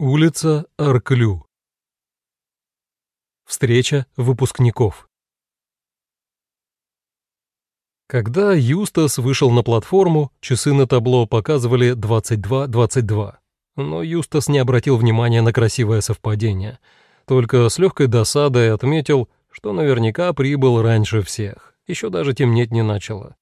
Улица Арклю. Встреча выпускников. Когда Юстас вышел на платформу, часы на табло показывали 22.22. Но Юстас не обратил внимания на красивое совпадение. Только с легкой досадой отметил, что наверняка прибыл раньше всех. Еще даже темнеть не начало.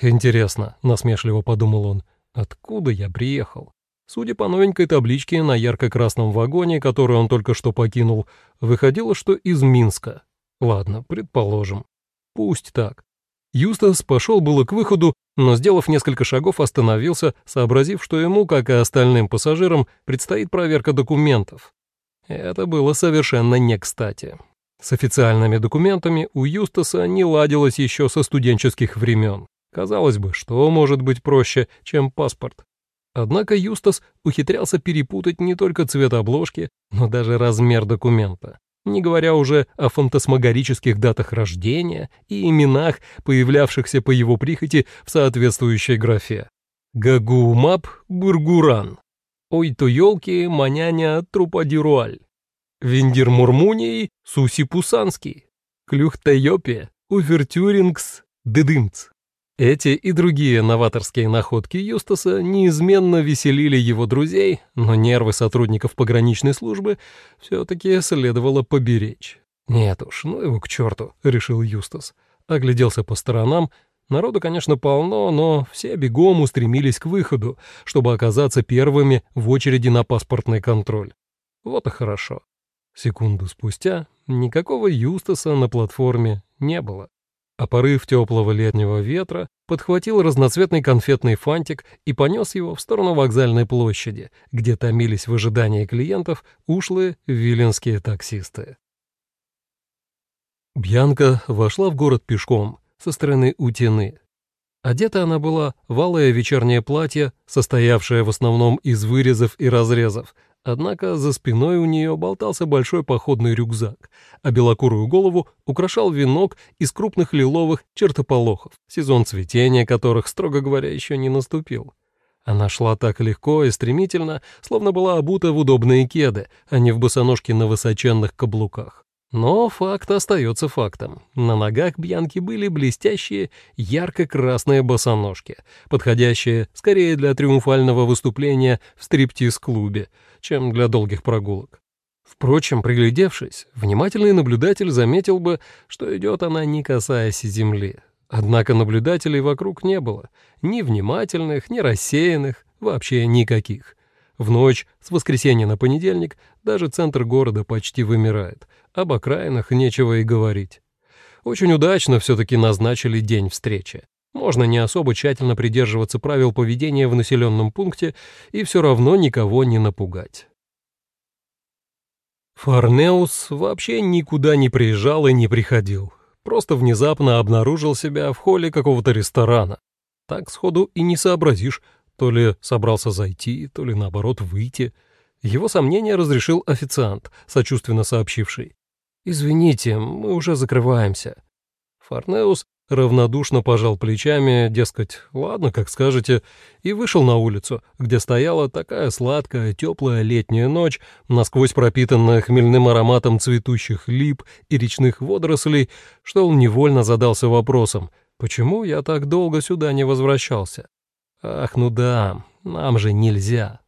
«Интересно», — насмешливо подумал он, — «откуда я приехал?» Судя по новенькой табличке на ярко-красном вагоне, который он только что покинул, выходило, что из Минска. Ладно, предположим. Пусть так. Юстас пошел было к выходу, но, сделав несколько шагов, остановился, сообразив, что ему, как и остальным пассажирам, предстоит проверка документов. Это было совершенно не кстати. С официальными документами у Юстаса не ладилось еще со студенческих времен. Казалось бы, что может быть проще, чем паспорт? Однако Юстас ухитрялся перепутать не только цвет обложки, но даже размер документа, не говоря уже о фантасмагорических датах рождения и именах, появлявшихся по его прихоти в соответствующей графе. Гагуумап Бургуран. Ой-то елки, маняня Трупадируаль. Виндир Мурмуний Суси Пусанский. Клюхтайопе Увертюрингс Дедымц. Эти и другие новаторские находки Юстаса неизменно веселили его друзей, но нервы сотрудников пограничной службы все-таки следовало поберечь. «Нет уж, ну его к черту», — решил Юстас. Огляделся по сторонам. Народу, конечно, полно, но все бегом устремились к выходу, чтобы оказаться первыми в очереди на паспортный контроль. Вот и хорошо. Секунду спустя никакого Юстаса на платформе не было а порыв теплого летнего ветра подхватил разноцветный конфетный фантик и понес его в сторону вокзальной площади, где томились в ожидании клиентов ушлые виленские таксисты. Бьянка вошла в город пешком со стороны Утины. Одета она была в алое вечернее платье, состоявшее в основном из вырезов и разрезов, Однако за спиной у нее болтался большой походный рюкзак, а белокурую голову украшал венок из крупных лиловых чертополохов, сезон цветения которых, строго говоря, еще не наступил. Она шла так легко и стремительно, словно была обута в удобные кеды, а не в босоножке на высоченных каблуках. Но факт остается фактом. На ногах Бьянки были блестящие ярко-красные босоножки, подходящие скорее для триумфального выступления в стриптиз-клубе, чем для долгих прогулок. Впрочем, приглядевшись, внимательный наблюдатель заметил бы, что идет она не касаясь земли. Однако наблюдателей вокруг не было, ни внимательных, ни рассеянных, вообще никаких. В ночь с воскресенья на понедельник даже центр города почти вымирает, об окраинах нечего и говорить. Очень удачно все-таки назначили день встречи. Можно не особо тщательно придерживаться правил поведения в населенном пункте и все равно никого не напугать. Фарнеус вообще никуда не приезжал и не приходил. Просто внезапно обнаружил себя в холле какого-то ресторана. Так сходу и не сообразишь, то ли собрался зайти, то ли наоборот выйти. Его сомнения разрешил официант, сочувственно сообщивший. «Извините, мы уже закрываемся». Фарнеус равнодушно пожал плечами, дескать, ладно, как скажете, и вышел на улицу, где стояла такая сладкая, теплая летняя ночь, насквозь пропитанная хмельным ароматом цветущих лип и речных водорослей, что он невольно задался вопросом, почему я так долго сюда не возвращался. Ах, ну да, нам же нельзя.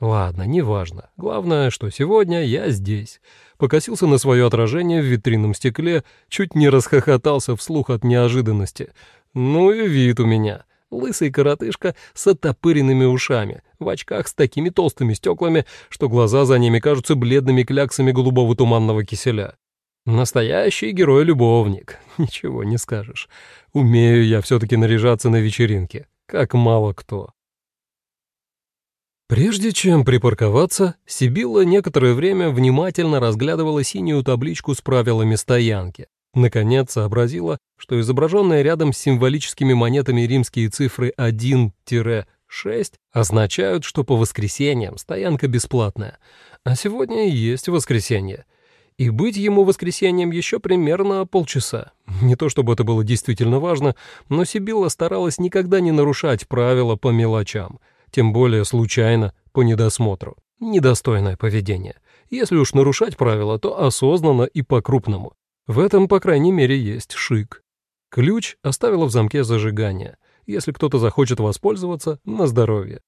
Ладно, неважно. Главное, что сегодня я здесь. Покосился на свое отражение в витринном стекле, чуть не расхохотался вслух от неожиданности. Ну и вид у меня. Лысый коротышка с оттопыренными ушами, в очках с такими толстыми стеклами, что глаза за ними кажутся бледными кляксами голубого туманного киселя. Настоящий герой-любовник, ничего не скажешь. Умею я все-таки наряжаться на вечеринке как мало кто. Прежде чем припарковаться, Сибилла некоторое время внимательно разглядывала синюю табличку с правилами стоянки. Наконец сообразила, что изображенные рядом с символическими монетами римские цифры 1-6 означают, что по воскресеньям стоянка бесплатная, а сегодня есть воскресенье — и быть ему воскресеньем еще примерно полчаса. Не то чтобы это было действительно важно, но Сибилла старалась никогда не нарушать правила по мелочам, тем более случайно, по недосмотру. Недостойное поведение. Если уж нарушать правила, то осознанно и по-крупному. В этом, по крайней мере, есть шик. Ключ оставила в замке зажигания. Если кто-то захочет воспользоваться, на здоровье.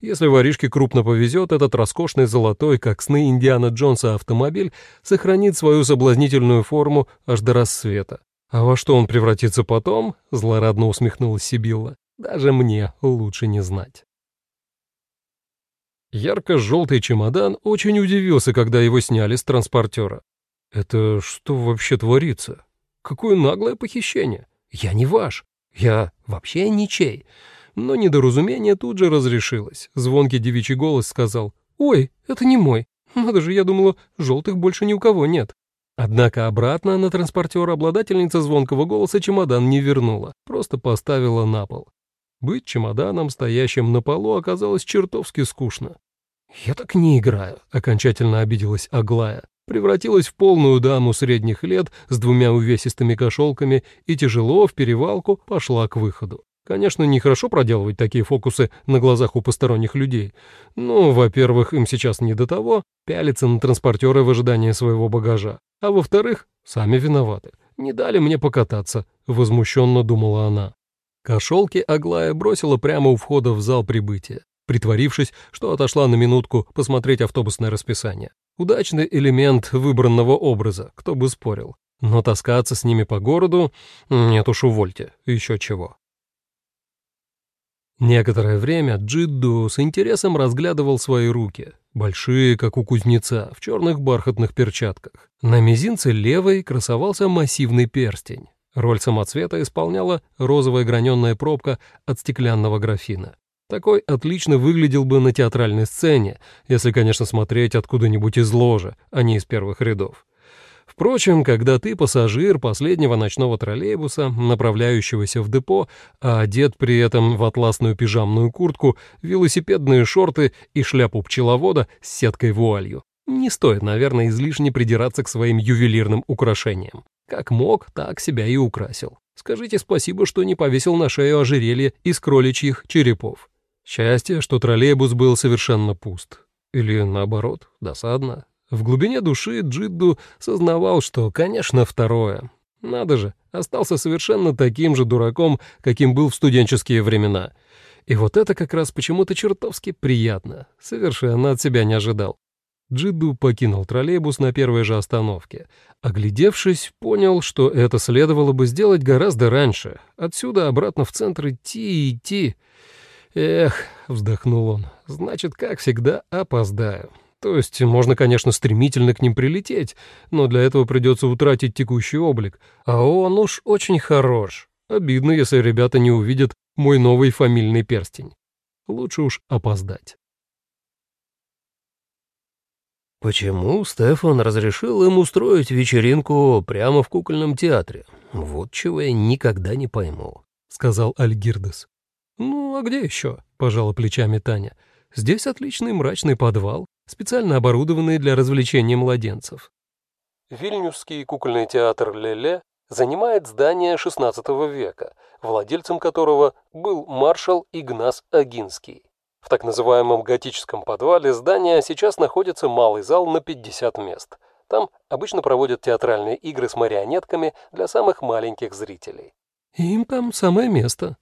Если воришке крупно повезет, этот роскошный золотой, как сны Индиана Джонса автомобиль, сохранит свою соблазнительную форму аж до рассвета. А во что он превратится потом, злорадно усмехнулась Сибилла, даже мне лучше не знать. Ярко-желтый чемодан очень удивился, когда его сняли с транспортера. «Это что вообще творится? Какое наглое похищение! Я не ваш, я вообще ничей!» Но недоразумение тут же разрешилось. Звонкий девичий голос сказал «Ой, это не мой. Надо же, я думала, желтых больше ни у кого нет». Однако обратно на транспортер обладательница звонкого голоса чемодан не вернула, просто поставила на пол. Быть чемоданом, стоящим на полу, оказалось чертовски скучно. «Я так не играю», — окончательно обиделась Аглая. Превратилась в полную даму средних лет с двумя увесистыми кошелками и тяжело в перевалку пошла к выходу. Конечно, нехорошо проделывать такие фокусы на глазах у посторонних людей. Но, во-первых, им сейчас не до того, пялиться на транспортеры в ожидании своего багажа. А во-вторых, сами виноваты. Не дали мне покататься, возмущенно думала она. Кошелки Аглая бросила прямо у входа в зал прибытия, притворившись, что отошла на минутку посмотреть автобусное расписание. Удачный элемент выбранного образа, кто бы спорил. Но таскаться с ними по городу... Нет уж, увольте, еще чего. Некоторое время Джидду с интересом разглядывал свои руки, большие, как у кузнеца, в черных бархатных перчатках. На мизинце левой красовался массивный перстень. Роль самоцвета исполняла розовая граненая пробка от стеклянного графина. Такой отлично выглядел бы на театральной сцене, если, конечно, смотреть откуда-нибудь из ложа, а не из первых рядов. Впрочем, когда ты пассажир последнего ночного троллейбуса, направляющегося в депо, а одет при этом в атласную пижамную куртку, велосипедные шорты и шляпу пчеловода с сеткой-вуалью, не стоит, наверное, излишне придираться к своим ювелирным украшениям. Как мог, так себя и украсил. Скажите спасибо, что не повесил на шею ожерелье из кроличьих черепов. Счастье, что троллейбус был совершенно пуст. Или наоборот, досадно. В глубине души Джидду сознавал, что, конечно, второе. Надо же, остался совершенно таким же дураком, каким был в студенческие времена. И вот это как раз почему-то чертовски приятно. Совершенно от себя не ожидал. Джиду покинул троллейбус на первой же остановке. Оглядевшись, понял, что это следовало бы сделать гораздо раньше. Отсюда обратно в центр идти и идти. «Эх», — вздохнул он, — «значит, как всегда, опоздаю». То есть можно, конечно, стремительно к ним прилететь, но для этого придется утратить текущий облик. А он уж очень хорош. Обидно, если ребята не увидят мой новый фамильный перстень. Лучше уж опоздать. Почему Стефан разрешил им устроить вечеринку прямо в кукольном театре? Вот чего я никогда не пойму, — сказал Альгирдес. «Ну, а где еще?» — пожала плечами Таня. «Здесь отличный мрачный подвал, специально оборудованный для развлечения младенцев». Вильнюсский кукольный театр «Леле» занимает здание XVI века, владельцем которого был маршал Игнас Агинский. В так называемом готическом подвале здания сейчас находится малый зал на 50 мест. Там обычно проводят театральные игры с марионетками для самых маленьких зрителей. «Им там самое место».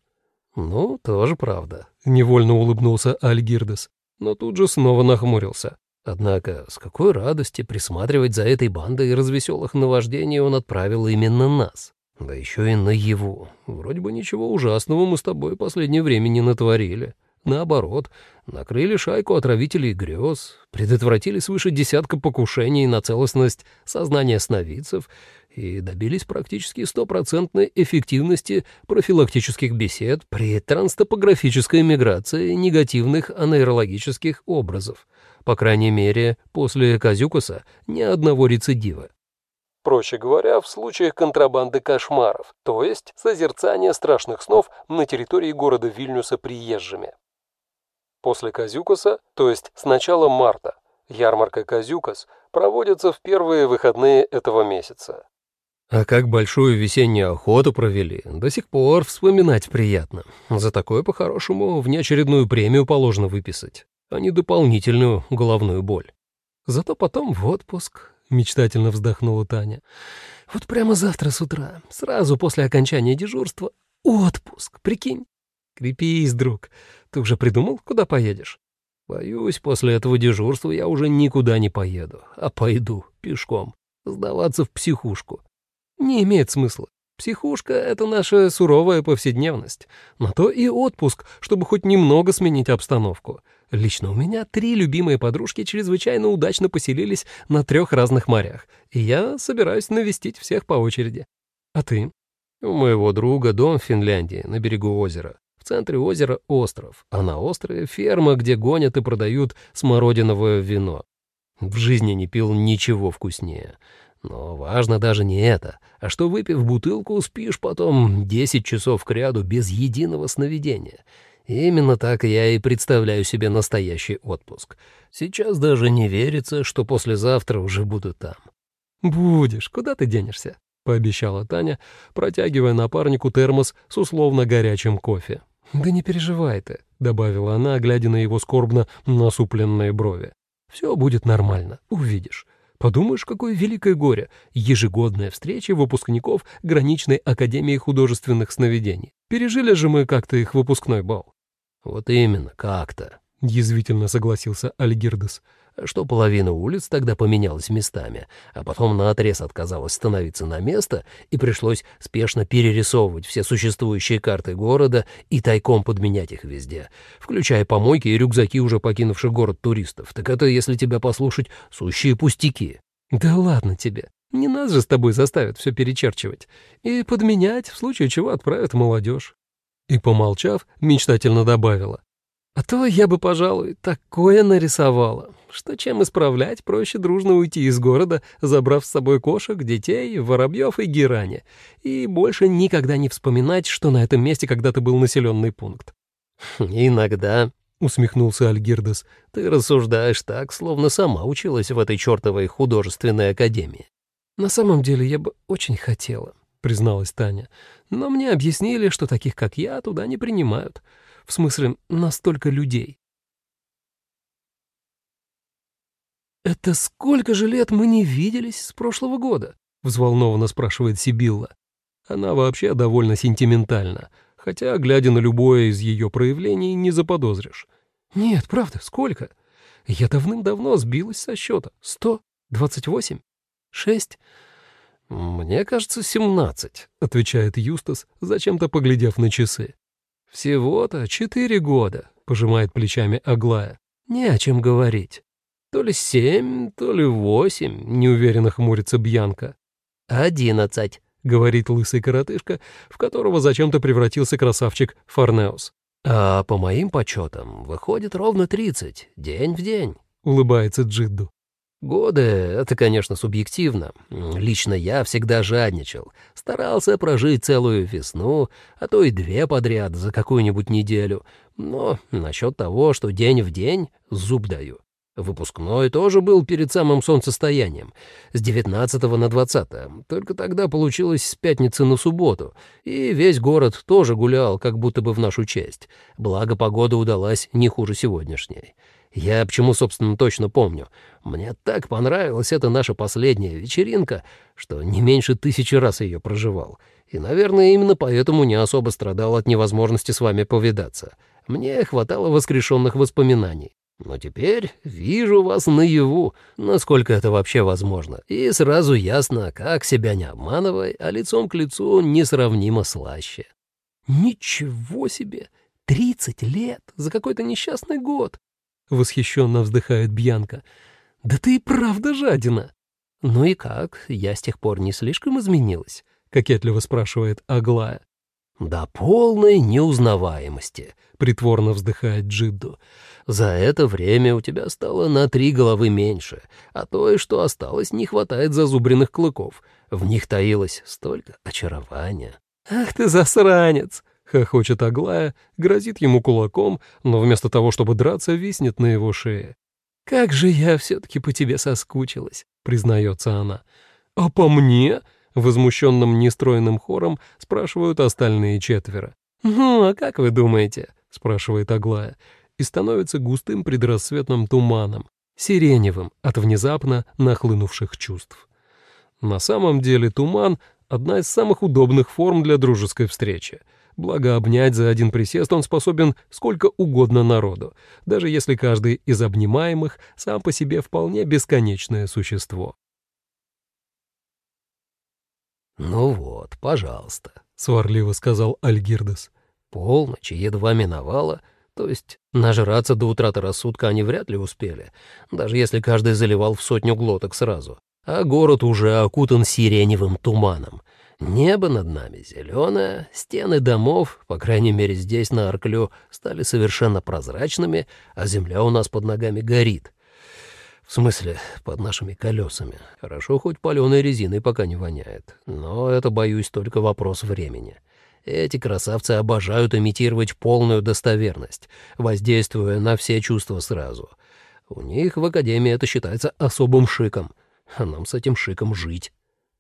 «Ну, тоже правда», — невольно улыбнулся Альгирдес, но тут же снова нахмурился. Однако с какой радости присматривать за этой бандой развеселых наваждений он отправил именно нас. Да еще и наяву. Вроде бы ничего ужасного мы с тобой последнее время не натворили. Наоборот, накрыли шайку отравителей грез, предотвратили свыше десятка покушений на целостность сознания сновидцев и добились практически стопроцентной эффективности профилактических бесед при транстопографической миграции негативных анейрологических образов, по крайней мере, после Казюкуса ни одного рецидива. Проще говоря, в случаях контрабанды кошмаров, то есть созерцания страшных снов на территории города Вильнюса приезжими. После Казюкаса, то есть с начала марта, ярмарка Казюкас проводится в первые выходные этого месяца. А как большую весеннюю охоту провели, до сих пор вспоминать приятно. За такое, по-хорошему, внеочередную премию положено выписать. а не дополнительную головную боль. Зато потом в отпуск, — мечтательно вздохнула Таня. Вот прямо завтра с утра, сразу после окончания дежурства, отпуск, прикинь. Крепись, друг. Ты уже придумал, куда поедешь? Боюсь, после этого дежурства я уже никуда не поеду, а пойду пешком, сдаваться в психушку. Не имеет смысла. Психушка — это наша суровая повседневность. На то и отпуск, чтобы хоть немного сменить обстановку. Лично у меня три любимые подружки чрезвычайно удачно поселились на трех разных морях, и я собираюсь навестить всех по очереди. А ты? У моего друга дом в Финляндии, на берегу озера. В центре озера остров, а на острове ферма, где гонят и продают смородиновое вино. В жизни не пил ничего вкуснее. Но важно даже не это, а что, выпив бутылку, спишь потом 10 часов кряду без единого сновидения. Именно так я и представляю себе настоящий отпуск. Сейчас даже не верится, что послезавтра уже буду там. «Будешь, куда ты денешься?» — пообещала Таня, протягивая напарнику термос с условно горячим кофе. «Да не переживай ты», — добавила она, глядя на его скорбно насупленные брови. «Все будет нормально, увидишь. Подумаешь, какое великое горе — ежегодная встреча выпускников Граничной Академии художественных сновидений. Пережили же мы как-то их выпускной бал. «Вот именно, как-то», — язвительно согласился Альгирдес. «Что половина улиц тогда поменялась местами, а потом наотрез отказалась становиться на место, и пришлось спешно перерисовывать все существующие карты города и тайком подменять их везде, включая помойки и рюкзаки уже покинувших город туристов. Так это, если тебя послушать, сущие пустяки». «Да ладно тебе. Не нас же с тобой заставят все перечерчивать. И подменять, в случае чего отправят молодежь. И, помолчав, мечтательно добавила. «А то я бы, пожалуй, такое нарисовала, что чем исправлять, проще дружно уйти из города, забрав с собой кошек, детей, воробьев и герани, и больше никогда не вспоминать, что на этом месте когда-то был населенный пункт». «Иногда», — усмехнулся Альгирдес, — «ты рассуждаешь так, словно сама училась в этой чертовой художественной академии». «На самом деле я бы очень хотела», — призналась Таня. «Но мне объяснили, что таких, как я, туда не принимают. В смысле, настолько людей». «Это сколько же лет мы не виделись с прошлого года?» — взволнованно спрашивает Сибилла. Она вообще довольно сентиментальна, хотя, глядя на любое из ее проявлений, не заподозришь. «Нет, правда, сколько? Я давным-давно сбилась со счета. Сто? Двадцать восемь? Шесть?» «Мне кажется, семнадцать», — отвечает Юстас, зачем-то поглядев на часы. «Всего-то четыре года», — пожимает плечами Аглая. «Не о чем говорить. То ли семь, то ли восемь», — неуверенно хмурится Бьянка. «Одиннадцать», — говорит лысый коротышка, в которого зачем-то превратился красавчик Фарнеус. «А по моим подсчетам выходит ровно тридцать, день в день», — улыбается Джидду. Годы — это, конечно, субъективно. Лично я всегда жадничал. Старался прожить целую весну, а то и две подряд за какую-нибудь неделю. Но насчет того, что день в день, зуб даю. Выпускной тоже был перед самым солнцестоянием, с 19 на 20, только тогда получилось с пятницы на субботу, и весь город тоже гулял, как будто бы в нашу честь, благо погода удалась не хуже сегодняшней. Я почему, собственно, точно помню. Мне так понравилась эта наша последняя вечеринка, что не меньше тысячи раз ее проживал. И, наверное, именно поэтому не особо страдал от невозможности с вами повидаться. Мне хватало воскрешенных воспоминаний. Но теперь вижу вас наяву, насколько это вообще возможно, и сразу ясно, как себя не обманывай, а лицом к лицу несравнимо слаще. «Ничего себе! Тридцать лет! За какой-то несчастный год!» — восхищенно вздыхает Бьянка. «Да ты и правда жадина!» «Ну и как? Я с тех пор не слишком изменилась?» — кокетливо спрашивает Аглая. «До полной неузнаваемости», — притворно вздыхает Джидду. «За это время у тебя стало на три головы меньше, а той, что осталось, не хватает зазубренных клыков. В них таилось столько очарования». «Ах ты засранец!» Хохочет Аглая, грозит ему кулаком, но вместо того, чтобы драться, виснет на его шее. «Как же я все-таки по тебе соскучилась», — признается она. «А по мне?» — возмущенным нестройным хором спрашивают остальные четверо. «Ну, а как вы думаете?» — спрашивает Аглая. и становится густым предрассветным туманом, сиреневым от внезапно нахлынувших чувств. На самом деле туман — одна из самых удобных форм для дружеской встречи. Благо, обнять за один присест он способен сколько угодно народу, даже если каждый из обнимаемых сам по себе вполне бесконечное существо. «Ну вот, пожалуйста», — сварливо сказал Альгирдес. «Полночь едва миновала, то есть нажраться до утраты рассудка они вряд ли успели, даже если каждый заливал в сотню глоток сразу. А город уже окутан сиреневым туманом. Небо над нами зеленое, стены домов, по крайней мере здесь, на Арклю, стали совершенно прозрачными, а земля у нас под ногами горит. В смысле, под нашими колесами. Хорошо, хоть паленой резиной пока не воняет. Но это, боюсь, только вопрос времени. Эти красавцы обожают имитировать полную достоверность, воздействуя на все чувства сразу. У них в Академии это считается особым шиком, а нам с этим шиком жить.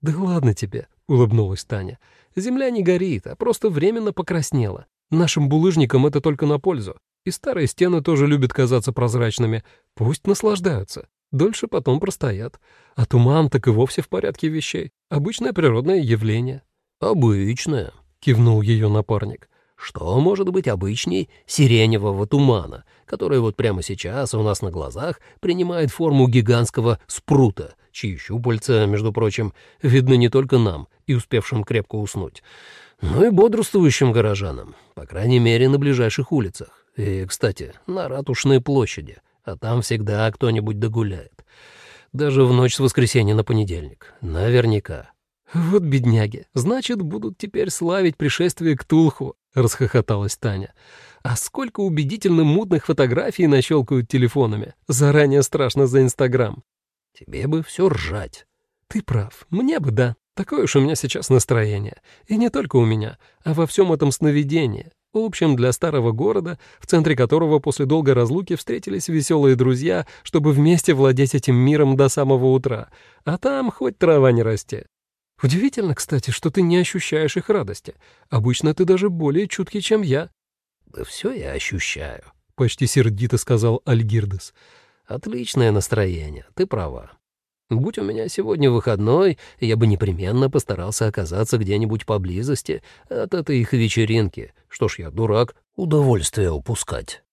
«Да ладно тебе», — улыбнулась Таня. «Земля не горит, а просто временно покраснела. Нашим булыжникам это только на пользу. И старые стены тоже любят казаться прозрачными. Пусть наслаждаются дольше потом простоят. А туман так и вовсе в порядке вещей. Обычное природное явление». «Обычное», — кивнул ее напарник. «Что может быть обычней сиреневого тумана, который вот прямо сейчас у нас на глазах принимает форму гигантского спрута, чьи щупальца, между прочим, видны не только нам и успевшим крепко уснуть, но и бодрствующим горожанам, по крайней мере, на ближайших улицах. И, кстати, на Ратушной площади, а там всегда кто-нибудь догуляет. Даже в ночь с воскресенья на понедельник. Наверняка. «Вот бедняги, значит, будут теперь славить пришествие к Тулху», — расхохоталась Таня. «А сколько убедительно мутных фотографий нащелкают телефонами. Заранее страшно за Инстаграм». «Тебе бы все ржать». «Ты прав, мне бы да. Такое уж у меня сейчас настроение. И не только у меня, а во всем этом сновидении. В общем, для старого города, в центре которого после долгой разлуки встретились веселые друзья, чтобы вместе владеть этим миром до самого утра. А там хоть трава не расти. Удивительно, кстати, что ты не ощущаешь их радости. Обычно ты даже более чуткий, чем я. «Да все я ощущаю», — почти сердито сказал Альгирдес. «Отличное настроение, ты права. Будь у меня сегодня выходной, я бы непременно постарался оказаться где-нибудь поблизости от этой их вечеринки. Что ж я, дурак, удовольствие упускать.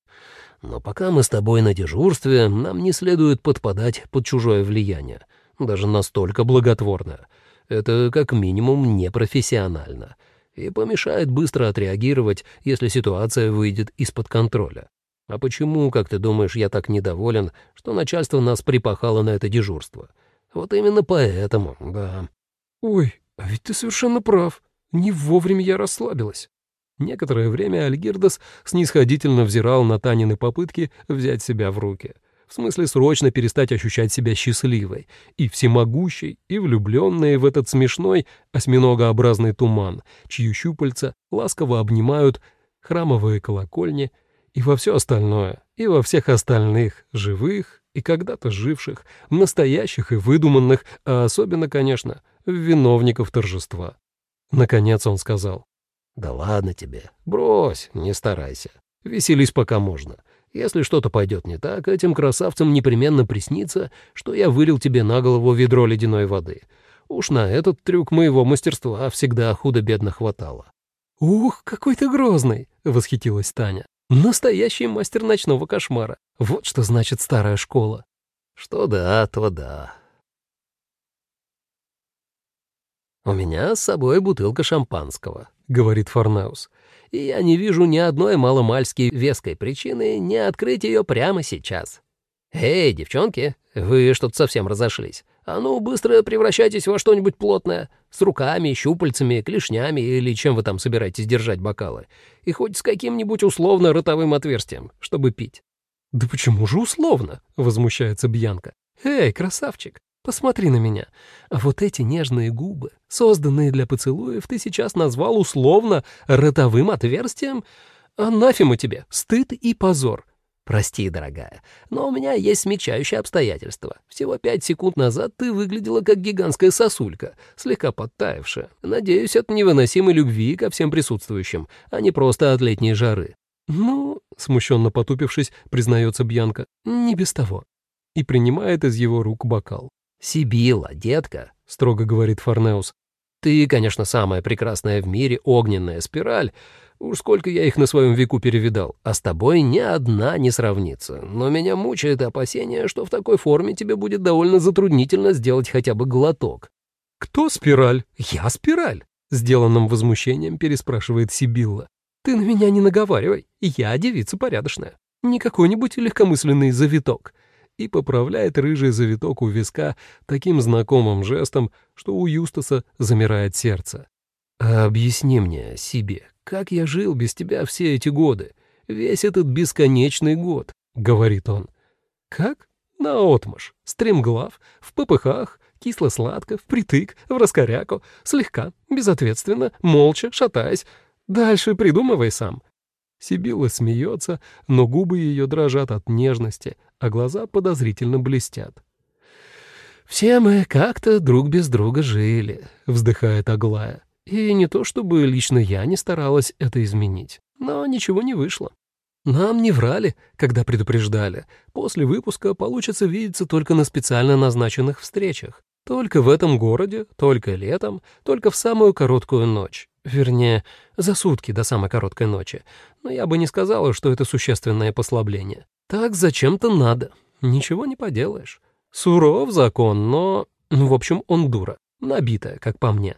Но пока мы с тобой на дежурстве, нам не следует подпадать под чужое влияние, даже настолько благотворное. Это как минимум непрофессионально и помешает быстро отреагировать, если ситуация выйдет из-под контроля. А почему, как ты думаешь, я так недоволен, что начальство нас припахало на это дежурство?» Вот именно поэтому, да. Ой, а ведь ты совершенно прав. Не вовремя я расслабилась. Некоторое время Альгирдас снисходительно взирал на Танины попытки взять себя в руки. В смысле срочно перестать ощущать себя счастливой, и всемогущей, и влюбленной в этот смешной осьминогообразный туман, чьи щупальца ласково обнимают храмовые колокольни и во все остальное, и во всех остальных, живых и когда-то живших, настоящих и выдуманных, а особенно, конечно, виновников торжества. Наконец он сказал. «Да ладно тебе, брось, не старайся. Веселись пока можно. Если что-то пойдет не так, этим красавцам непременно приснится, что я вылил тебе на голову ведро ледяной воды. Уж на этот трюк моего мастерства всегда худо-бедно хватало». «Ух, какой ты грозный!» — восхитилась Таня. Настоящий мастер ночного кошмара. Вот что значит старая школа. Что да, то да. «У меня с собой бутылка шампанского», — говорит Форнаус. «И я не вижу ни одной маломальски веской причины не открыть ее прямо сейчас. Эй, девчонки, вы что-то совсем разошлись. А ну, быстро превращайтесь во что-нибудь плотное, с руками, щупальцами, клешнями или чем вы там собираетесь держать бокалы, и хоть с каким-нибудь условно ротовым отверстием, чтобы пить». «Да почему же условно?» — возмущается Бьянка. «Эй, красавчик, посмотри на меня. А вот эти нежные губы, созданные для поцелуев, ты сейчас назвал условно ротовым отверстием? Анафема тебе, стыд и позор. «Прости, дорогая, но у меня есть смягчающее обстоятельство. Всего пять секунд назад ты выглядела как гигантская сосулька, слегка подтаявшая. Надеюсь, от невыносимой любви ко всем присутствующим, а не просто от летней жары». «Ну», — смущенно потупившись, признается Бьянка, — «не без того». И принимает из его рук бокал. «Сибила, детка», — строго говорит Форнеус, — «ты, конечно, самая прекрасная в мире огненная спираль, Уж сколько я их на своем веку перевидал, а с тобой ни одна не сравнится. Но меня мучает опасение, что в такой форме тебе будет довольно затруднительно сделать хотя бы глоток. «Кто спираль?» «Я спираль», — сделанным возмущением переспрашивает Сибилла. «Ты на меня не наговаривай, я девица порядочная. Не какой-нибудь легкомысленный завиток». И поправляет рыжий завиток у виска таким знакомым жестом, что у Юстаса замирает сердце. «А объясни мне, Сиби, как я жил без тебя все эти годы? Весь этот бесконечный год», — говорит он. «Как? Наотмашь, стремглав, в попыхах, кисло-сладко, впритык, в раскоряку, слегка, безответственно, молча, шатаясь. Дальше придумывай сам». Сибилла смеется, но губы ее дрожат от нежности, а глаза подозрительно блестят. «Все мы как-то друг без друга жили», — вздыхает Аглая. И не то чтобы лично я не старалась это изменить, но ничего не вышло. Нам не врали, когда предупреждали. После выпуска получится видеться только на специально назначенных встречах. Только в этом городе, только летом, только в самую короткую ночь. Вернее, за сутки до самой короткой ночи. Но я бы не сказала, что это существенное послабление. Так зачем-то надо. Ничего не поделаешь. Суров закон, но... В общем, он дура. Набитая, как по мне.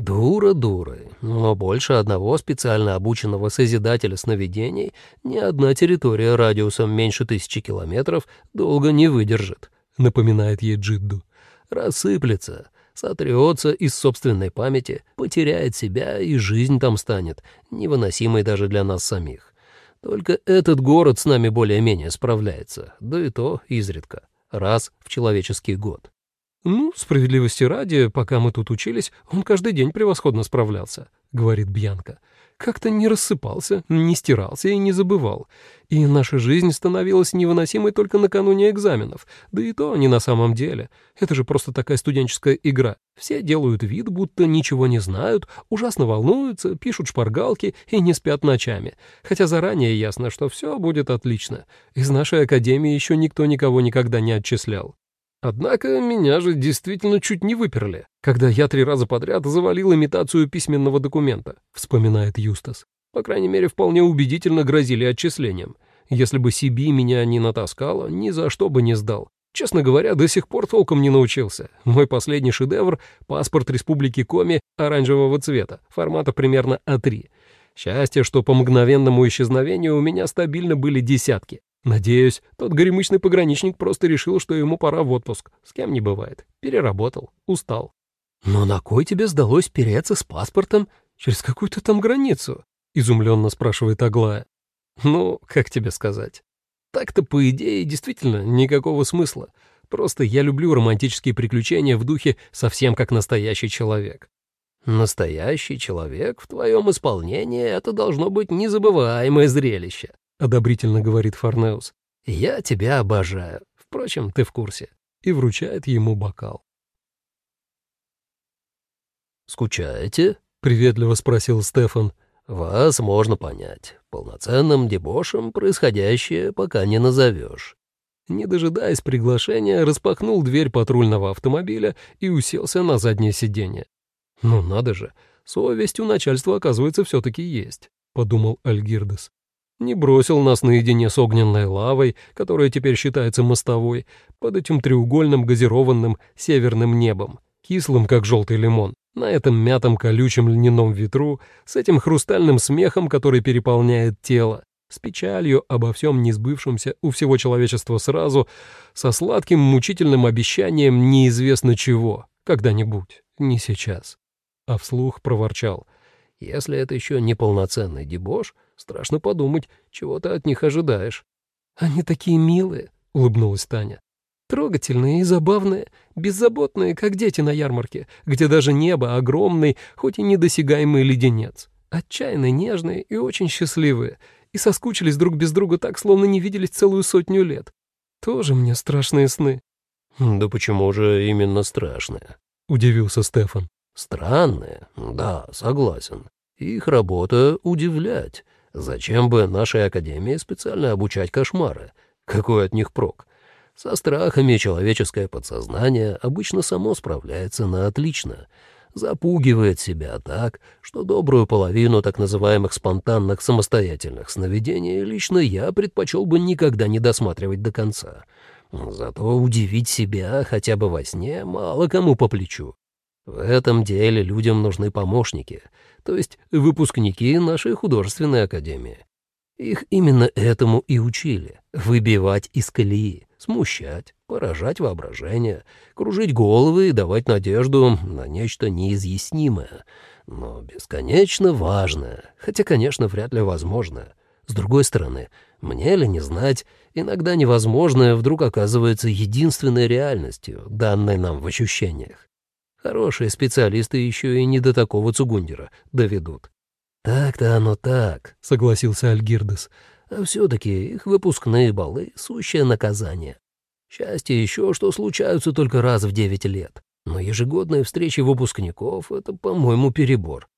Дура дуры, но больше одного специально обученного созидателя сновидений ни одна территория радиусом меньше тысячи километров долго не выдержит, напоминает ей Джидду. Рассыплется, сотрется из собственной памяти, потеряет себя, и жизнь там станет, невыносимой даже для нас самих. Только этот город с нами более-менее справляется, да и то изредка, раз в человеческий год. «Ну, справедливости ради, пока мы тут учились, он каждый день превосходно справлялся», — говорит Бьянка. «Как-то не рассыпался, не стирался и не забывал. И наша жизнь становилась невыносимой только накануне экзаменов, да и то не на самом деле. Это же просто такая студенческая игра. Все делают вид, будто ничего не знают, ужасно волнуются, пишут шпаргалки и не спят ночами. Хотя заранее ясно, что все будет отлично. Из нашей академии еще никто никого никогда не отчислял. Однако меня же действительно чуть не выперли, когда я три раза подряд завалил имитацию письменного документа, вспоминает Юстас. По крайней мере, вполне убедительно грозили отчислением. Если бы Сиби меня не натаскала, ни за что бы не сдал. Честно говоря, до сих пор толком не научился. Мой последний шедевр — паспорт Республики Коми оранжевого цвета, формата примерно А3. Счастье, что по мгновенному исчезновению у меня стабильно были десятки. Надеюсь, тот горемычный пограничник просто решил, что ему пора в отпуск. С кем не бывает. Переработал, устал. «Но на кой тебе сдалось переться с паспортом через какую-то там границу?» — изумленно спрашивает Аглая. «Ну, как тебе сказать? Так-то, по идее, действительно никакого смысла. Просто я люблю романтические приключения в духе совсем как настоящий человек». «Настоящий человек в твоем исполнении — это должно быть незабываемое зрелище», одобрительно говорит Форнеус. «Я тебя обожаю. Впрочем, ты в курсе». И вручает ему бокал. «Скучаете?» — приветливо спросил Стефан. «Вас можно понять. Полноценным дебошем происходящее пока не назовешь». Не дожидаясь приглашения, распахнул дверь патрульного автомобиля и уселся на заднее сиденье. «Ну надо же, совесть у начальства, оказывается, все-таки есть», — подумал Альгирдес не бросил нас наедине с огненной лавой, которая теперь считается мостовой, под этим треугольным газированным северным небом, кислым, как желтый лимон, на этом мятом колючем льняном ветру, с этим хрустальным смехом, который переполняет тело, с печалью обо всем несбывшемся у всего человечества сразу, со сладким мучительным обещанием неизвестно чего, когда-нибудь, не сейчас. А вслух проворчал. «Если это еще не полноценный дебош, — Страшно подумать, чего ты от них ожидаешь. «Они такие милые», — улыбнулась Таня. «Трогательные и забавные, беззаботные, как дети на ярмарке, где даже небо огромный, хоть и недосягаемый леденец. Отчаянно нежные и очень счастливые, и соскучились друг без друга так, словно не виделись целую сотню лет. Тоже мне страшные сны». «Да почему же именно страшные?» — удивился Стефан. «Странные, да, согласен. Их работа — удивлять. Зачем бы нашей академии специально обучать кошмары? Какой от них прок? Со страхами человеческое подсознание обычно само справляется на отлично, запугивает себя так, что добрую половину так называемых спонтанных самостоятельных сновидений лично я предпочел бы никогда не досматривать до конца. Зато удивить себя хотя бы во сне мало кому по плечу. В этом деле людям нужны помощники, то есть выпускники нашей художественной академии. Их именно этому и учили — выбивать из колеи, смущать, поражать воображение, кружить головы и давать надежду на нечто неизъяснимое, но бесконечно важное, хотя, конечно, вряд ли возможное. С другой стороны, мне ли не знать, иногда невозможное вдруг оказывается единственной реальностью, данной нам в ощущениях. Хорошие специалисты еще и не до такого цугундера доведут. «Так-то оно так», — согласился Альгирдес. «А все-таки их выпускные балы — сущее наказание. Счастье еще, что случаются только раз в девять лет. Но ежегодные встречи выпускников — это, по-моему, перебор.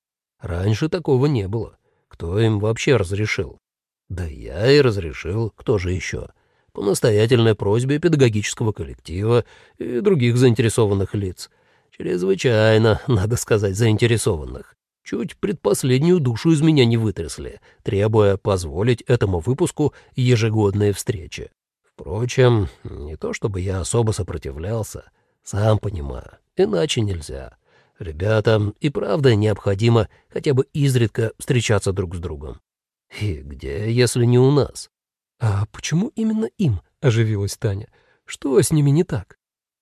Раньше такого не было. Кто им вообще разрешил? Да я и разрешил, кто же еще? По настоятельной просьбе педагогического коллектива и других заинтересованных лиц. Чрезвычайно, надо сказать, заинтересованных. Чуть предпоследнюю душу из меня не вытрясли, требуя позволить этому выпуску ежегодные встречи. Впрочем, не то чтобы я особо сопротивлялся, сам понимаю, иначе нельзя. Ребятам и правда необходимо хотя бы изредка встречаться друг с другом. И где, если не у нас? А почему именно им? Оживилась Таня. Что с ними не так?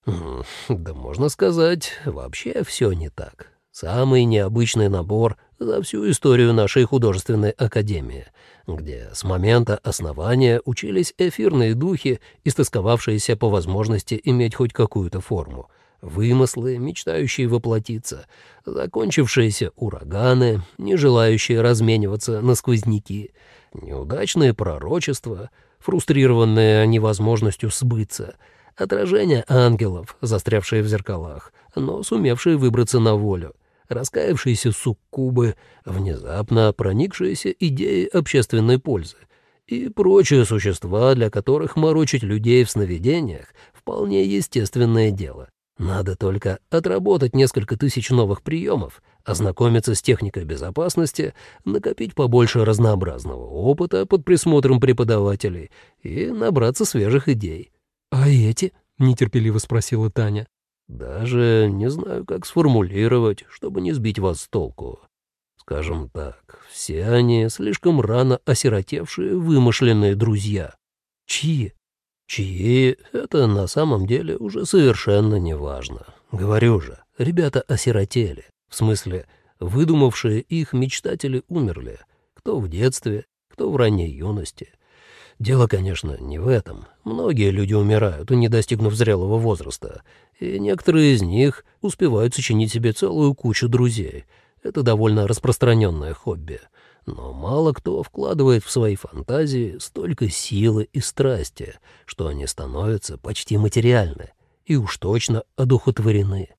Да можно сказать, вообще все не так. Самый необычный набор за всю историю нашей художественной академии, где с момента основания учились эфирные духи, истосковавшиеся по возможности иметь хоть какую-то форму, вымыслы, мечтающие воплотиться, закончившиеся ураганы, не желающие размениваться на сквозняки, неудачные пророчества, фрустрированные невозможностью сбыться — отражения ангелов, застрявшие в зеркалах, но сумевшие выбраться на волю, раскаявшиеся суккубы, внезапно проникшиеся идеей общественной пользы и прочие существа, для которых морочить людей в сновидениях — вполне естественное дело. Надо только отработать несколько тысяч новых приемов, ознакомиться с техникой безопасности, накопить побольше разнообразного опыта под присмотром преподавателей и набраться свежих идей. «А эти?» — нетерпеливо спросила Таня. «Даже не знаю, как сформулировать, чтобы не сбить вас с толку. Скажем так, все они слишком рано осиротевшие вымышленные друзья. Чьи? Чьи — это на самом деле уже совершенно неважно. Говорю же, ребята осиротели. В смысле, выдумавшие их мечтатели умерли. Кто в детстве, кто в ранней юности. Дело, конечно, не в этом. Многие люди умирают, не достигнув зрелого возраста, и некоторые из них успевают сочинить себе целую кучу друзей. Это довольно распространенное хобби. Но мало кто вкладывает в свои фантазии столько силы и страсти, что они становятся почти материальны и уж точно одухотворены.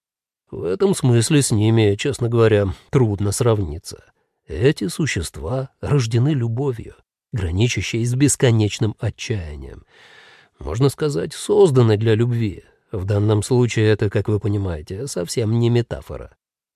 В этом смысле с ними, честно говоря, трудно сравниться. Эти существа рождены любовью, граничащей с бесконечным отчаянием. Можно сказать, созданы для любви. В данном случае это, как вы понимаете, совсем не метафора.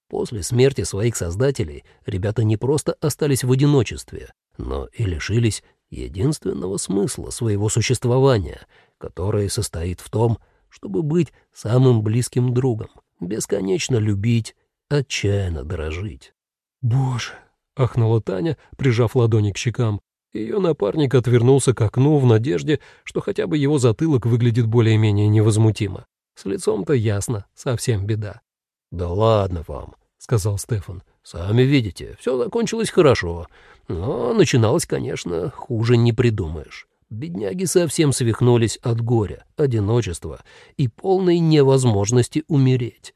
После смерти своих создателей ребята не просто остались в одиночестве, но и лишились единственного смысла своего существования, который состоит в том, чтобы быть самым близким другом, бесконечно любить, отчаянно дорожить. «Боже!» — ахнула Таня, прижав ладони к щекам. Ее напарник отвернулся к окну в надежде, что хотя бы его затылок выглядит более-менее невозмутимо. С лицом-то ясно, совсем беда. «Да ладно вам», — сказал Стефан. «Сами видите, все закончилось хорошо. Но начиналось, конечно, хуже не придумаешь. Бедняги совсем свихнулись от горя, одиночества и полной невозможности умереть.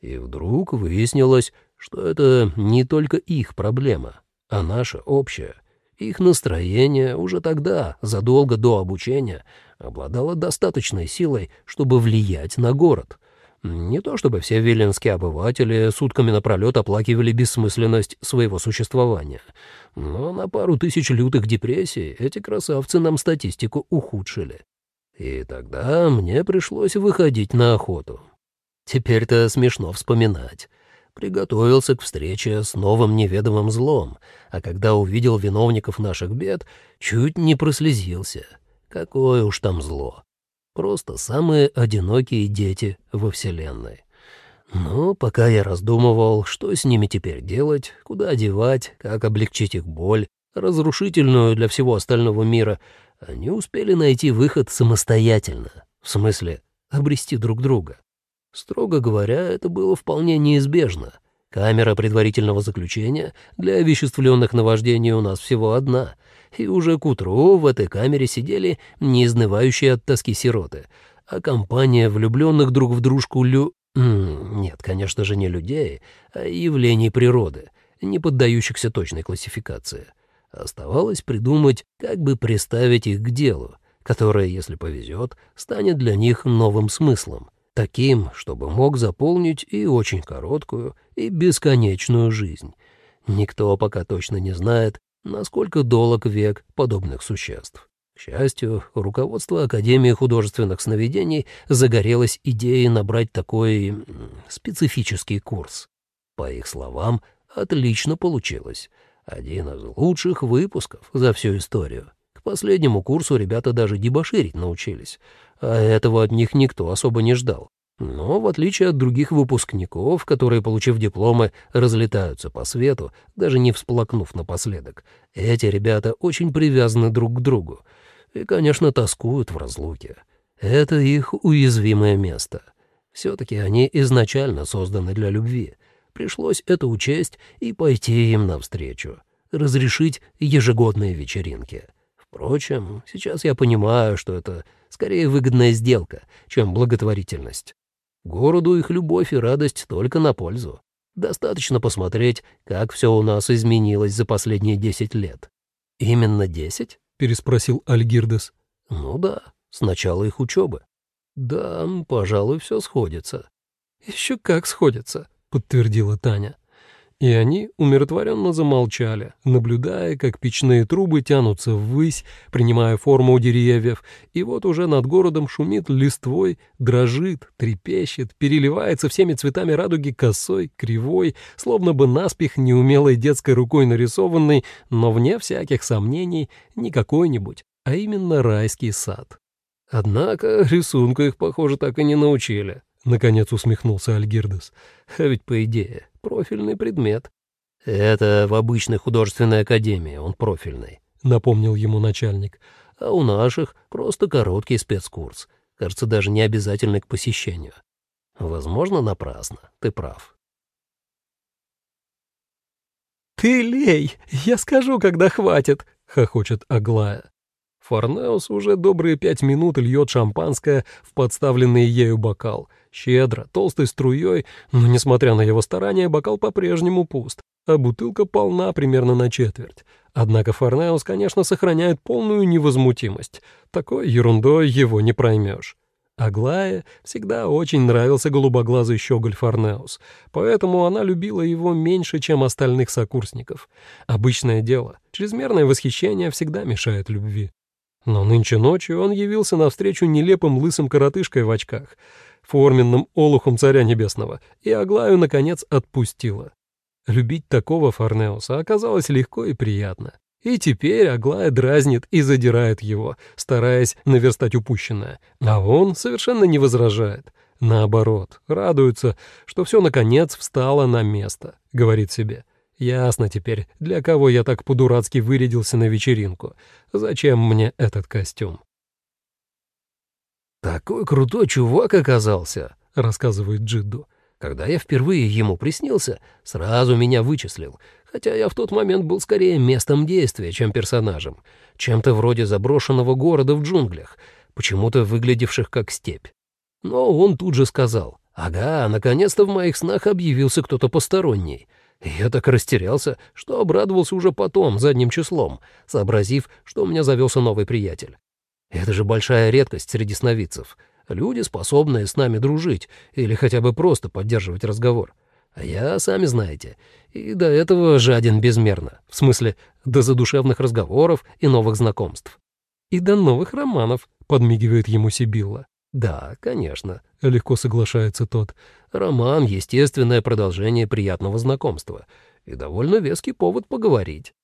И вдруг выяснилось, что это не только их проблема, а наша общая — их настроение уже тогда, задолго до обучения, обладало достаточной силой, чтобы влиять на город. Не то чтобы все виленские обыватели сутками напролет оплакивали бессмысленность своего существования, но на пару тысяч лютых депрессий эти красавцы нам статистику ухудшили. И тогда мне пришлось выходить на охоту. Теперь-то смешно вспоминать. Приготовился к встрече с новым неведомым злом, а когда увидел виновников наших бед, чуть не прослезился. Какое уж там зло. Просто самые одинокие дети во Вселенной. Но пока я раздумывал, что с ними теперь делать, куда девать, как облегчить их боль, разрушительную для всего остального мира, они успели найти выход самостоятельно, в смысле обрести друг друга. Строго говоря, это было вполне неизбежно. Камера предварительного заключения для овеществленных наваждений у нас всего одна — и уже к утру в этой камере сидели не изнывающие от тоски сироты, а компания влюбленных друг в дружку лю... Нет, конечно же, не людей, а явлений природы, не поддающихся точной классификации. Оставалось придумать, как бы приставить их к делу, которое, если повезет, станет для них новым смыслом, таким, чтобы мог заполнить и очень короткую, и бесконечную жизнь. Никто пока точно не знает, насколько долг век подобных существ. К счастью, руководство Академии художественных сновидений загорелось идеей набрать такой специфический курс. По их словам, отлично получилось. Один из лучших выпусков за всю историю. К последнему курсу ребята даже дебоширить научились, а этого от них никто особо не ждал. Но, в отличие от других выпускников, которые, получив дипломы, разлетаются по свету, даже не всплакнув напоследок, эти ребята очень привязаны друг к другу и, конечно, тоскуют в разлуке. Это их уязвимое место. Все-таки они изначально созданы для любви. Пришлось это учесть и пойти им навстречу, разрешить ежегодные вечеринки. Впрочем, сейчас я понимаю, что это скорее выгодная сделка, чем благотворительность. Городу их любовь и радость только на пользу. Достаточно посмотреть, как все у нас изменилось за последние десять лет. «Именно десять?» — переспросил Альгирдес. «Ну да, с начала их учебы». «Да, пожалуй, все сходится». «Еще как сходится», — подтвердила Таня. И они умиротворенно замолчали, наблюдая, как печные трубы тянутся ввысь, принимая форму деревьев, и вот уже над городом шумит листвой, дрожит, трепещет, переливается всеми цветами радуги косой, кривой, словно бы наспех неумелой детской рукой нарисованный, но вне всяких сомнений не какой-нибудь, а именно райский сад. Однако рисунку их, похоже, так и не научили, — наконец усмехнулся Альгирдес. «А ведь, по идее, профильный предмет». «Это в обычной художественной академии он профильный», — напомнил ему начальник. «А у наших просто короткий спецкурс, кажется, даже не обязательный к посещению. Возможно, напрасно, ты прав». «Ты лей, я скажу, когда хватит», — хохочет Аглая. Форнеус уже добрые пять минут льет шампанское в подставленный ею бокал — щедро, толстой струей, но, несмотря на его старания, бокал по-прежнему пуст, а бутылка полна примерно на четверть. Однако Форнеус, конечно, сохраняет полную невозмутимость. Такой ерундой его не проймешь. Аглае всегда очень нравился голубоглазый щеголь Форнеус, поэтому она любила его меньше, чем остальных сокурсников. Обычное дело, чрезмерное восхищение всегда мешает любви. Но нынче ночью он явился навстречу нелепым лысым коротышкой в очках — форменным олухом царя небесного, и Аглаю, наконец, отпустила. Любить такого Форнеуса оказалось легко и приятно. И теперь Аглая дразнит и задирает его, стараясь наверстать упущенное. А он совершенно не возражает. Наоборот, радуется, что все наконец встало на место, говорит себе. Ясно теперь, для кого я так по-дурацки вырядился на вечеринку. Зачем мне этот костюм? «Такой крутой чувак оказался», — рассказывает Джидду. «Когда я впервые ему приснился, сразу меня вычислил, хотя я в тот момент был скорее местом действия, чем персонажем, чем-то вроде заброшенного города в джунглях, почему-то выглядевших как степь. Но он тут же сказал, «Ага, наконец-то в моих снах объявился кто-то посторонний». Я так растерялся, что обрадовался уже потом, задним числом, сообразив, что у меня завелся новый приятель. Это же большая редкость среди сновидцев. Люди, способные с нами дружить или хотя бы просто поддерживать разговор. А я, сами знаете, и до этого жаден безмерно. В смысле, до задушевных разговоров и новых знакомств. «И до новых романов», — подмигивает ему Сибилла. «Да, конечно», — легко соглашается тот. «Роман — естественное продолжение приятного знакомства и довольно веский повод поговорить».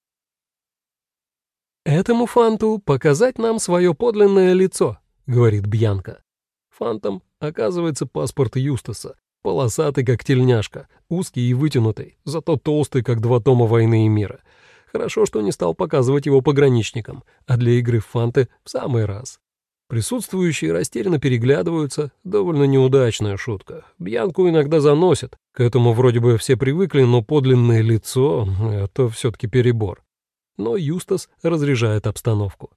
«Этому фанту показать нам свое подлинное лицо», — говорит Бьянка. Фантом оказывается паспорт Юстаса, полосатый, как тельняшка, узкий и вытянутый, зато толстый, как два тома «Войны и мира». Хорошо, что не стал показывать его пограничникам, а для игры в фанты в самый раз. Присутствующие растерянно переглядываются. Довольно неудачная шутка. Бьянку иногда заносит. К этому вроде бы все привыкли, но подлинное лицо — это все-таки перебор. Но Юстас разряжает обстановку.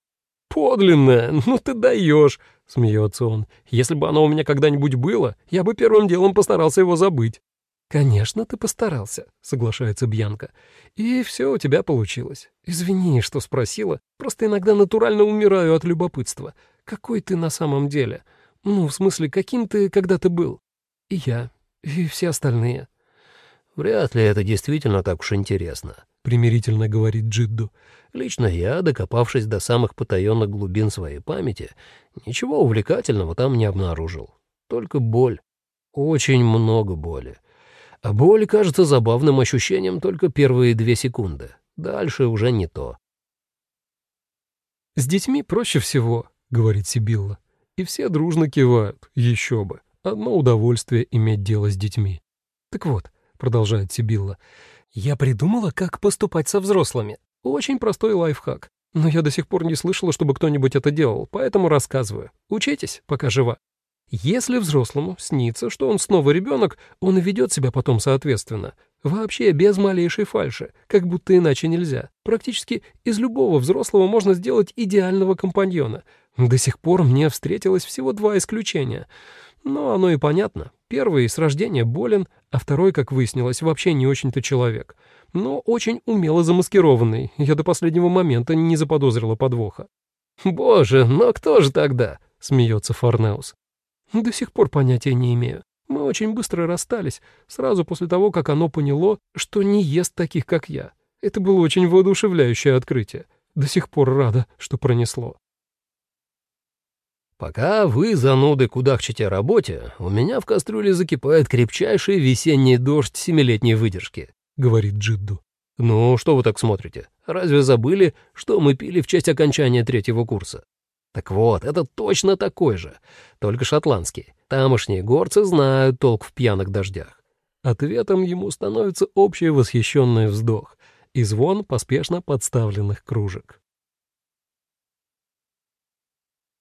«Подлинное? Ну ты даешь!» — смеется он. «Если бы оно у меня когда-нибудь было, я бы первым делом постарался его забыть». «Конечно, ты постарался», — соглашается Бьянка. «И все у тебя получилось. Извини, что спросила. Просто иногда натурально умираю от любопытства. Какой ты на самом деле? Ну, в смысле, каким ты когда-то был? И я, и все остальные». «Вряд ли это действительно так уж интересно», — примирительно говорит Джидду. «Лично я, докопавшись до самых потаенных глубин своей памяти, ничего увлекательного там не обнаружил. Только боль. Очень много боли. А боль кажется забавным ощущением только первые две секунды. Дальше уже не то. «С детьми проще всего», — говорит Сибилла. И все дружно кивают, еще бы. Одно удовольствие иметь дело с детьми. «Так вот», — продолжает Сибилла, — «я придумала, как поступать со взрослыми. Очень простой лайфхак. Но я до сих пор не слышала, чтобы кто-нибудь это делал, поэтому рассказываю. Учитесь, пока жива. Если взрослому снится, что он снова ребенок, он ведет себя потом соответственно. Вообще без малейшей фальши, как будто иначе нельзя. Практически из любого взрослого можно сделать идеального компаньона. До сих пор мне встретилось всего два исключения. Но оно и понятно. Первый с рождения болен, а второй, как выяснилось, вообще не очень-то человек. Но очень умело замаскированный. Я до последнего момента не заподозрила подвоха. «Боже, но кто же тогда?» — смеется Форнеус. До сих пор понятия не имею. Мы очень быстро расстались, сразу после того, как оно поняло, что не ест таких, как я. Это было очень воодушевляющее открытие. До сих пор рада, что пронесло. Пока вы, зануды, кудахчете о работе, у меня в кастрюле закипает крепчайший весенний дождь семилетней выдержки, — говорит Джидду. Ну, что вы так смотрите? Разве забыли, что мы пили в честь окончания третьего курса? Так вот, это точно такой же, только шотландский. Тамошние горцы знают толк в пьяных дождях. Ответом ему становится общий восхищенный вздох и звон поспешно подставленных кружек.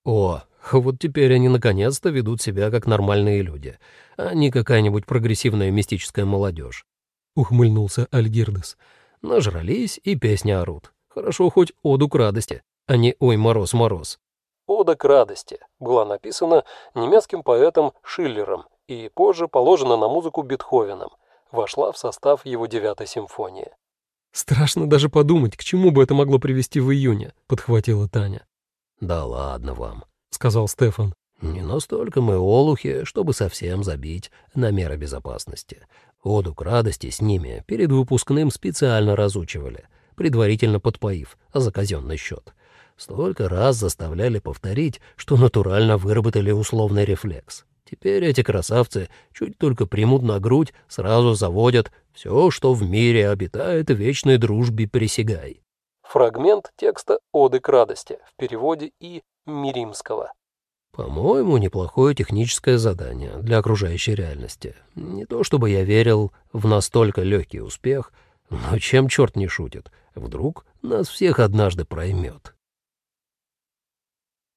О, вот теперь они наконец-то ведут себя как нормальные люди, а не какая-нибудь прогрессивная мистическая молодежь. Ухмыльнулся Альгирдес. Нажрались и песни орут. Хорошо хоть оду к радости, а не «Ой, мороз-мороз». «Ода к радости» была написана немецким поэтом Шиллером и позже положена на музыку Бетховеном, вошла в состав его девятой симфонии. «Страшно даже подумать, к чему бы это могло привести в июне», — подхватила Таня. «Да ладно вам», — сказал Стефан. «Не настолько мы олухи, чтобы совсем забить на меры безопасности. Оду к радости с ними перед выпускным специально разучивали, предварительно подпоив за казенный счет. Столько раз заставляли повторить, что натурально выработали условный рефлекс. Теперь эти красавцы чуть только примут на грудь, сразу заводят «все, что в мире обитает, вечной дружбе присягай». Фрагмент текста «Оды к радости» в переводе И. Миримского. По-моему, неплохое техническое задание для окружающей реальности. Не то чтобы я верил в настолько легкий успех, но чем черт не шутит, вдруг нас всех однажды проймет.